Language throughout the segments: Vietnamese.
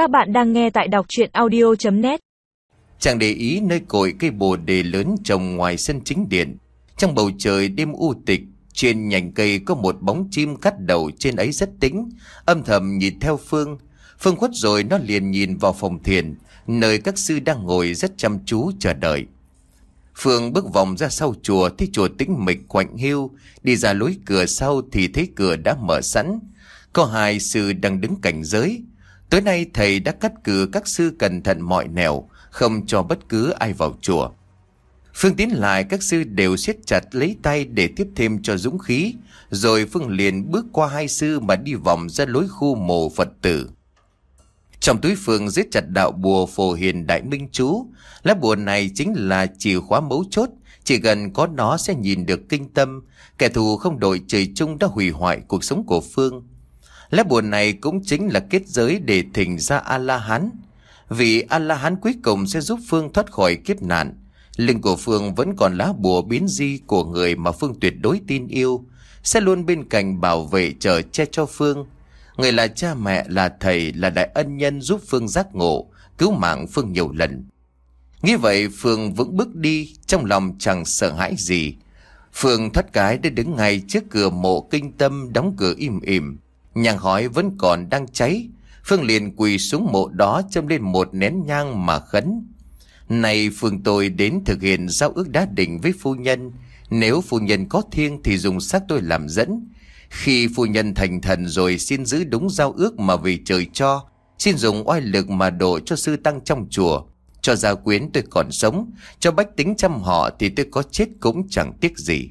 Các bạn đang nghe tại đọc chuyện audio.net Chàng để ý nơi cội cây bồ đề lớn trồng ngoài sân chính điện. Trong bầu trời đêm u tịch, trên nhành cây có một bóng chim cắt đầu trên ấy rất tĩnh, âm thầm nhìn theo Phương. Phương khuất rồi nó liền nhìn vào phòng thiền, nơi các sư đang ngồi rất chăm chú chờ đợi. Phương bước vòng ra sau chùa thì chùa tĩnh mịch quạnh hiu, đi ra lối cửa sau thì thấy cửa đã mở sẵn. Có hai sư đang đứng cảnh giới. Tối nay thầy đã cắt cử các sư cẩn thận mọi nẻo, không cho bất cứ ai vào chùa. Phương tiến lại các sư đều siết chặt lấy tay để tiếp thêm cho dũng khí, rồi Phương liền bước qua hai sư mà đi vòng ra lối khu mộ Phật tử. Trong túi Phương giết chặt đạo bùa phổ hiền đại minh chú, lá bùa này chính là chìa khóa mấu chốt, chỉ cần có nó sẽ nhìn được kinh tâm, kẻ thù không đội trời chung đã hủy hoại cuộc sống của Phương. Lá bùa này cũng chính là kết giới để thỉnh ra A-la-hán. Vì A-la-hán cuối cùng sẽ giúp Phương thoát khỏi kiếp nạn. Linh của Phương vẫn còn lá bùa biến di của người mà Phương tuyệt đối tin yêu, sẽ luôn bên cạnh bảo vệ chờ che cho Phương. Người là cha mẹ, là thầy, là đại ân nhân giúp Phương giác ngộ, cứu mạng Phương nhiều lần. Nghĩ vậy Phương vững bước đi, trong lòng chẳng sợ hãi gì. Phương thoát cái để đứng ngay trước cửa mộ kinh tâm đóng cửa im ỉm. Nhang hỏi vẫn còn đang cháy. Phương liền quỳ xuống mộ đó châm lên một nén nhang mà khấn. Này Phương tôi, đến thực hiện giao ước đá định với phu nhân. Nếu phu nhân có thiêng thì dùng xác tôi làm dẫn. Khi phu nhân thành thần rồi xin giữ đúng giao ước mà vì trời cho. Xin dùng oai lực mà đổ cho sư tăng trong chùa. Cho gia quyến tôi còn sống. Cho bách tính chăm họ thì tôi có chết cũng chẳng tiếc gì.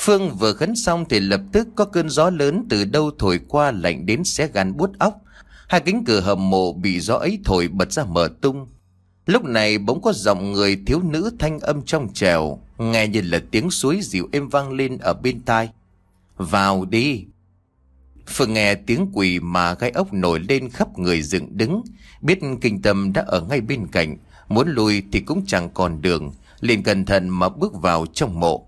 Phương vừa khấn xong thì lập tức có cơn gió lớn từ đâu thổi qua lạnh đến xé gan buốt óc. Hai cánh cửa hầm mộ bị gió ấy thổi bật ra mở tung. Lúc này bỗng có giọng người thiếu nữ thanh âm trong trèo, nghe như là tiếng suối dịu êm vang lên ở bên tai. Vào đi! Phương nghe tiếng quỳ mà gai ốc nổi lên khắp người dựng đứng, biết kinh tâm đã ở ngay bên cạnh, muốn lùi thì cũng chẳng còn đường, liền cẩn thận mà bước vào trong mộ.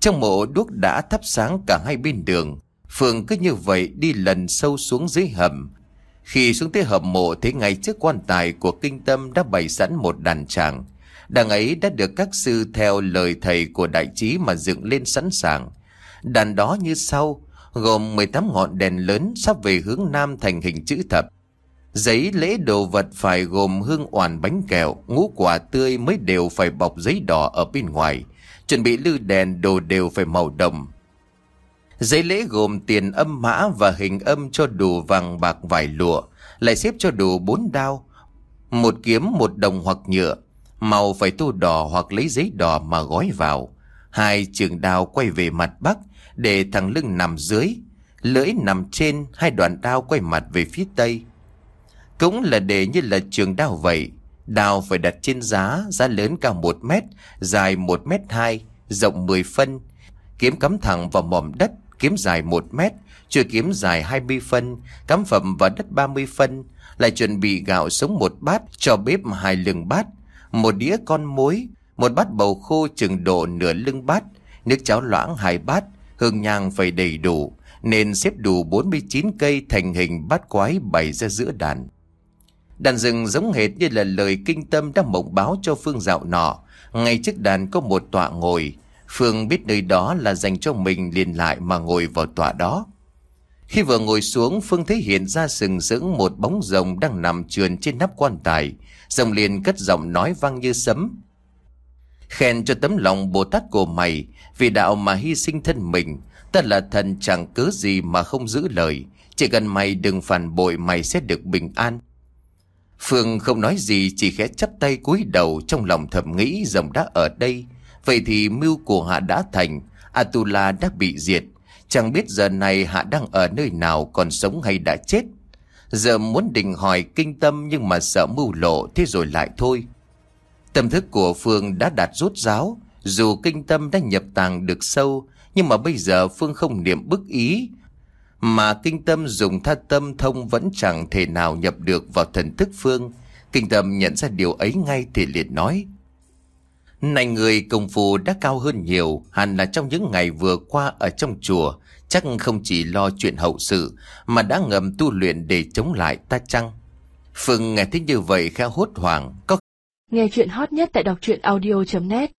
Trong mộ đuốc đã thắp sáng cả hai bên đường. Phượng cứ như vậy đi lần sâu xuống dưới hầm. Khi xuống tới hầm mộ thấy ngay trước quan tài của kinh tâm đã bày sẵn một đàn tràng. Đàn ấy đã được các sư theo lời thầy của đại trí mà dựng lên sẵn sàng. Đàn đó như sau, gồm 18 ngọn đèn lớn sắp về hướng nam thành hình chữ thập. Giấy lễ đồ vật phải gồm hương oản bánh kẹo, ngũ quả tươi mới đều phải bọc giấy đỏ ở bên ngoài. Chuẩn bị lư đèn đồ đều phải màu đồng. Giấy lễ gồm tiền âm mã và hình âm cho đủ vàng bạc vải lụa, lại xếp cho đủ bốn đao, một kiếm một đồng hoặc nhựa, màu phải tô đỏ hoặc lấy giấy đỏ mà gói vào. Hai trường đao quay về mặt bắc, để thằng lưng nằm dưới, lưỡi nằm trên, hai đoạn đao quay mặt về phía tây. Cũng là để như là trường đao vậy, Đào phải đặt trên giá, giá lớn cao 1 mét, dài 1 mét 2, rộng 10 phân. Kiếm cắm thẳng vào mỏm đất, kiếm dài 1 mét, chưa kiếm dài 20 phân, cắm phẩm vào đất 30 phân. Lại chuẩn bị gạo sống một bát, cho bếp hai lưng bát, một đĩa con muối, một bát bầu khô chừng độ nửa lưng bát, nước cháo loãng hai bát, hương nhang phải đầy đủ, nên xếp đủ 49 cây thành hình bát quái bày ra giữa đàn. Đàn rừng giống hệt như là lời kinh tâm đã mộng báo cho Phương dạo nọ. Ngay trước đàn có một tọa ngồi. Phương biết nơi đó là dành cho mình liền lại mà ngồi vào tọa đó. Khi vừa ngồi xuống, Phương thấy hiện ra sừng sững một bóng rồng đang nằm trườn trên nắp quan tài. Rồng liền cất giọng nói vang như sấm. Khen cho tấm lòng Bồ Tát của mày, vì đạo mà hy sinh thân mình. Ta là thần chẳng cớ gì mà không giữ lời. Chỉ cần mày đừng phản bội mày sẽ được bình an. Phương không nói gì chỉ khẽ chắp tay cúi đầu trong lòng thầm nghĩ rồng đã ở đây. Vậy thì mưu của hạ đã thành, Atula đã bị diệt. Chẳng biết giờ này hạ đang ở nơi nào còn sống hay đã chết. Giờ muốn định hỏi kinh tâm nhưng mà sợ mưu lộ thế rồi lại thôi. Tâm thức của Phương đã đạt rút giáo, dù kinh tâm đã nhập tàng được sâu, nhưng mà bây giờ Phương không niệm bức ý, mà kinh tâm dùng tha tâm thông vẫn chẳng thể nào nhập được vào thần thức phương. Kinh tâm nhận ra điều ấy ngay thì liền nói. Này người công phu đã cao hơn nhiều, hẳn là trong những ngày vừa qua ở trong chùa, chắc không chỉ lo chuyện hậu sự, mà đã ngầm tu luyện để chống lại ta chăng? Phương nghe thấy như vậy khá hốt hoảng Có Nghe chuyện hot nhất tại đọc truyện audio.net